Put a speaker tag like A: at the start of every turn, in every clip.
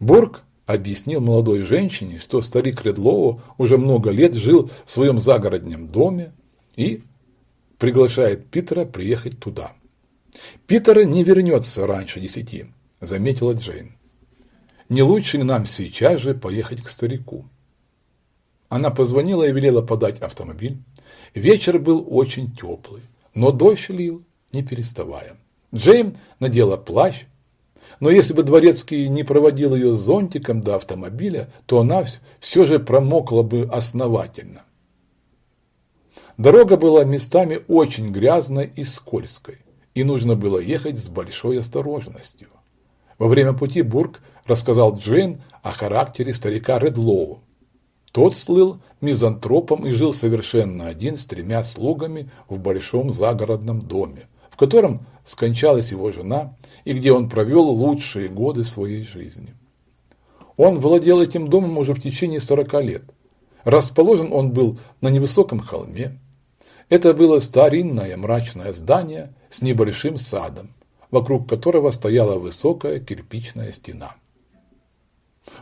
A: Бург объяснил молодой женщине, что старик Редлоу уже много лет жил в своем загородном доме и приглашает Питера приехать туда. «Питер не вернется раньше десяти», – заметила Джейн. «Не лучше ли нам сейчас же поехать к старику?» Она позвонила и велела подать автомобиль. Вечер был очень теплый, но дождь лил, не переставая. Джейн надела плащ, но если бы дворецкий не проводил ее зонтиком до автомобиля, то она все же промокла бы основательно. Дорога была местами очень грязной и скользкой, и нужно было ехать с большой осторожностью. Во время пути Бург рассказал Джейн о характере старика Редлоу. Тот слыл мизантропом и жил совершенно один с тремя слугами в большом загородном доме, в котором скончалась его жена и где он провел лучшие годы своей жизни. Он владел этим домом уже в течение 40 лет. Расположен он был на невысоком холме. Это было старинное мрачное здание с небольшим садом, вокруг которого стояла высокая кирпичная стена.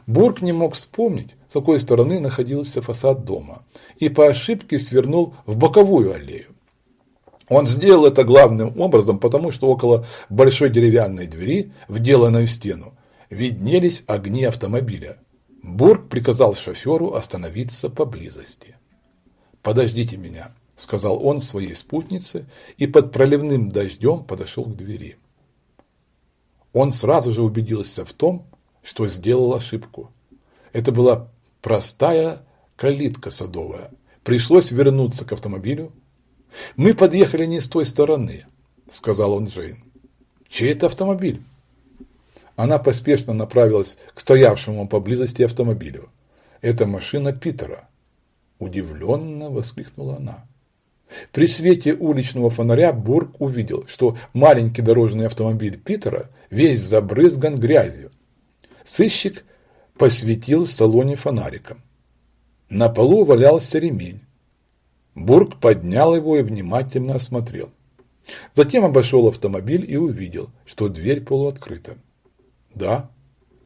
A: Бург не мог вспомнить, с какой стороны находился фасад дома, и по ошибке свернул в боковую аллею. Он сделал это главным образом, потому что около большой деревянной двери, вделанной в стену, виднелись огни автомобиля. Бург приказал шоферу остановиться поблизости. «Подождите меня», – сказал он своей спутнице и под проливным дождем подошел к двери. Он сразу же убедился в том, что сделал ошибку. Это была простая калитка садовая. Пришлось вернуться к автомобилю, «Мы подъехали не с той стороны», – сказал он Джейн. «Чей это автомобиль?» Она поспешно направилась к стоявшему поблизости автомобилю. «Это машина Питера», – удивленно воскликнула она. При свете уличного фонаря Бург увидел, что маленький дорожный автомобиль Питера весь забрызган грязью. Сыщик посветил в салоне фонариком. На полу валялся ремень. Бург поднял его и внимательно осмотрел. Затем обошел автомобиль и увидел, что дверь полуоткрыта. «Да,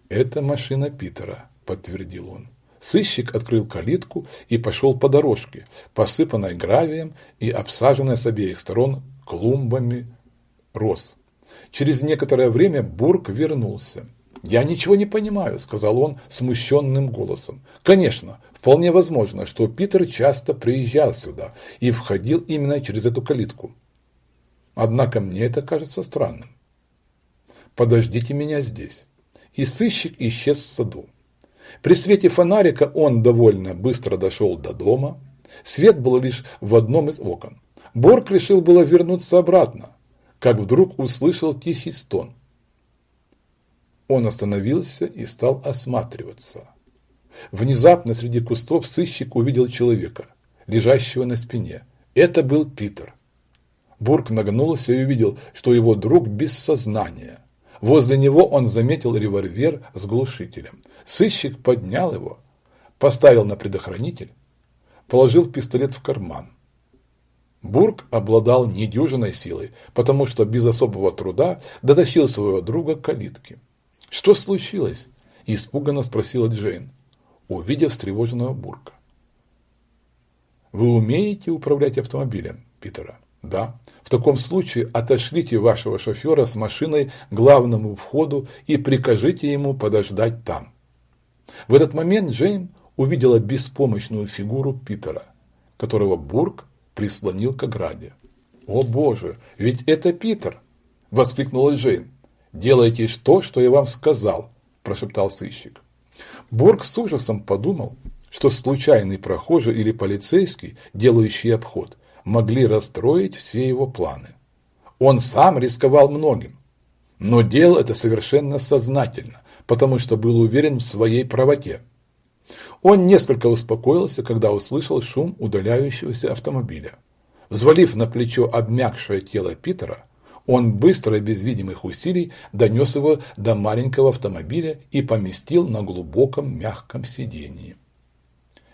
A: это машина Питера», – подтвердил он. Сыщик открыл калитку и пошел по дорожке, посыпанной гравием и обсаженной с обеих сторон клумбами роз. Через некоторое время Бург вернулся. «Я ничего не понимаю», – сказал он смущенным голосом. «Конечно, Вполне возможно, что Питер часто приезжал сюда и входил именно через эту калитку. Однако мне это кажется странным. Подождите меня здесь. И сыщик исчез в саду. При свете фонарика он довольно быстро дошел до дома. Свет был лишь в одном из окон. Борг решил было вернуться обратно, как вдруг услышал тихий стон. Он остановился и стал осматриваться. Внезапно среди кустов сыщик увидел человека, лежащего на спине. Это был Питер. Бург нагнулся и увидел, что его друг без сознания. Возле него он заметил револьвер с глушителем. Сыщик поднял его, поставил на предохранитель, положил пистолет в карман. Бург обладал недюжиной силой, потому что без особого труда дотащил своего друга к калитке. «Что случилось?» – испуганно спросила Джейн увидев встревоженного Бурка. «Вы умеете управлять автомобилем, Питера?» «Да. В таком случае отошлите вашего шофера с машиной к главному входу и прикажите ему подождать там». В этот момент Джейн увидела беспомощную фигуру Питера, которого Бург прислонил к ограде. «О боже, ведь это Питер!» – воскликнула Джейн. «Делайте то, что я вам сказал», – прошептал сыщик. Борг с ужасом подумал, что случайный прохожий или полицейский, делающий обход, могли расстроить все его планы. Он сам рисковал многим, но делал это совершенно сознательно, потому что был уверен в своей правоте. Он несколько успокоился, когда услышал шум удаляющегося автомобиля. Взвалив на плечо обмякшее тело Питера, он быстро и без видимых усилий донес его до маленького автомобиля и поместил на глубоком мягком сиденье.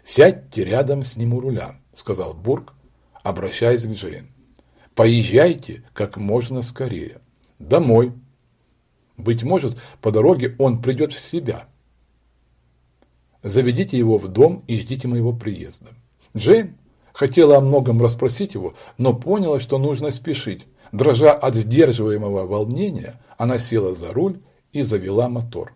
A: «Сядьте рядом с ним у руля», – сказал Бург, обращаясь к Джейн. «Поезжайте как можно скорее. Домой. Быть может, по дороге он придет в себя. Заведите его в дом и ждите моего приезда. Джейн хотела о многом расспросить его, но поняла, что нужно спешить. Дрожа от сдерживаемого волнения, она села за руль и завела мотор.